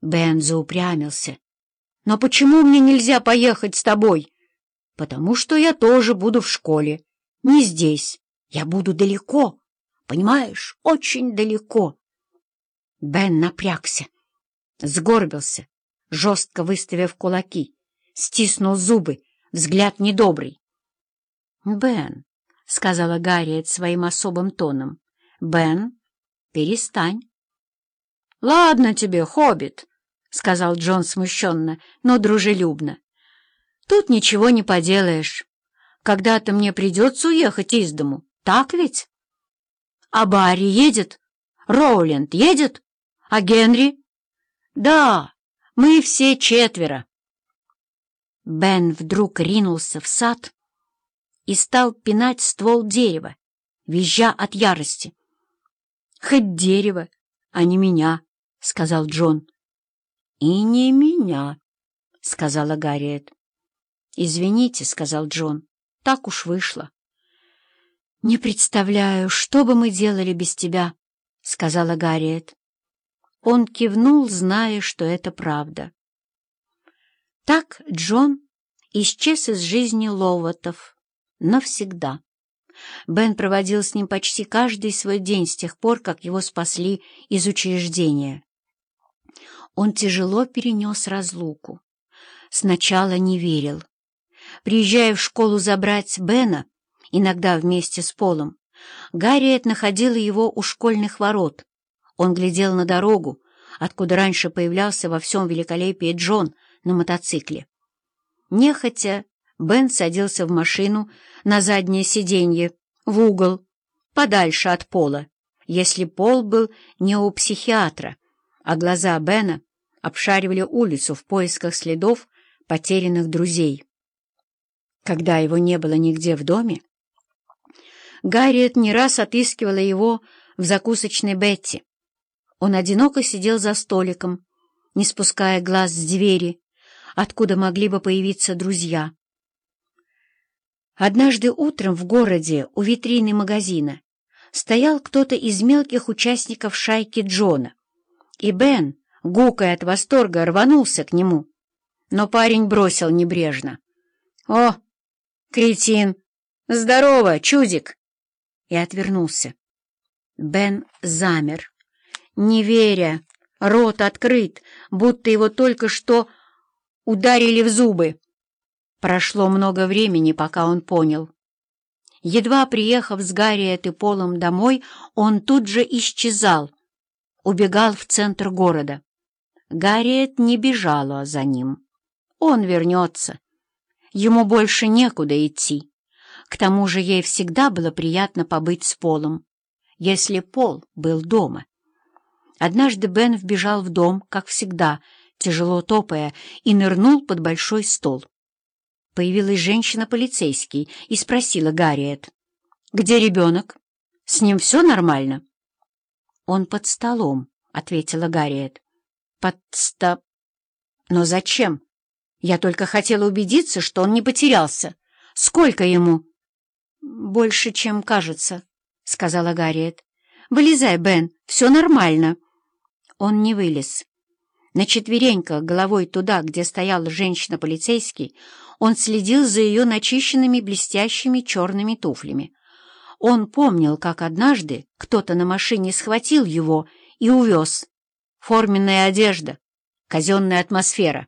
Бен заупрямился. «Но почему мне нельзя поехать с тобой?» «Потому что я тоже буду в школе. Не здесь. Я буду далеко. Понимаешь, очень далеко». Бен напрягся, сгорбился, жестко выставив кулаки, стиснул зубы, взгляд недобрый. «Бен», — сказала Гарриет своим особым тоном, — «Бен, перестань». «Ладно тебе, хоббит», — сказал Джон смущенно, но дружелюбно. «Тут ничего не поделаешь. Когда-то мне придется уехать из дому, так ведь? А Барри едет? Роуленд едет? А Генри? Да, мы все четверо». Бен вдруг ринулся в сад и стал пинать ствол дерева, визжа от ярости. «Хоть дерево, а не меня!» — сказал Джон. «И не меня», — сказала Гарриет. «Извините», — сказал Джон, — «так уж вышло». «Не представляю, что бы мы делали без тебя», — сказала Гарриет. Он кивнул, зная, что это правда. Так Джон исчез из жизни Ловатов навсегда. Бен проводил с ним почти каждый свой день с тех пор, как его спасли из учреждения. Он тяжело перенес разлуку. Сначала не верил. Приезжая в школу забрать Бена, иногда вместе с Полом, Гарриет находила его у школьных ворот. Он глядел на дорогу, откуда раньше появлялся во всем великолепии Джон на мотоцикле. Нехотя Бен садился в машину на заднее сиденье, в угол, подальше от пола, если пол был не у психиатра, а глаза Бена обшаривали улицу в поисках следов потерянных друзей. Когда его не было нигде в доме, Гарриет не раз отыскивала его в закусочной Бетти. Он одиноко сидел за столиком, не спуская глаз с двери, откуда могли бы появиться друзья. Однажды утром в городе у витрины магазина стоял кто-то из мелких участников шайки Джона, и Бен, гукая от восторга, рванулся к нему. Но парень бросил небрежно. «О, кретин! Здорово, чудик!» И отвернулся. Бен замер, не веря, рот открыт, будто его только что ударили в зубы. Прошло много времени, пока он понял. Едва приехав с Гарриет и Полом домой, он тут же исчезал, убегал в центр города. Гарриет не бежала за ним. Он вернется. Ему больше некуда идти. К тому же ей всегда было приятно побыть с Полом, если Пол был дома. Однажды Бен вбежал в дом, как всегда, тяжело топая, и нырнул под большой стол. Появилась женщина-полицейский и спросила Гарриет, «Где ребенок? С ним все нормально?» «Он под столом», — ответила Гарриет. «Под ста...» «Но зачем? Я только хотела убедиться, что он не потерялся. Сколько ему?» «Больше, чем кажется», — сказала Гарриет. «Вылезай, Бен, все нормально». Он не вылез. На четвереньках, головой туда, где стояла женщина-полицейский, он следил за ее начищенными блестящими черными туфлями. Он помнил, как однажды кто-то на машине схватил его и увез. Форменная одежда, казенная атмосфера.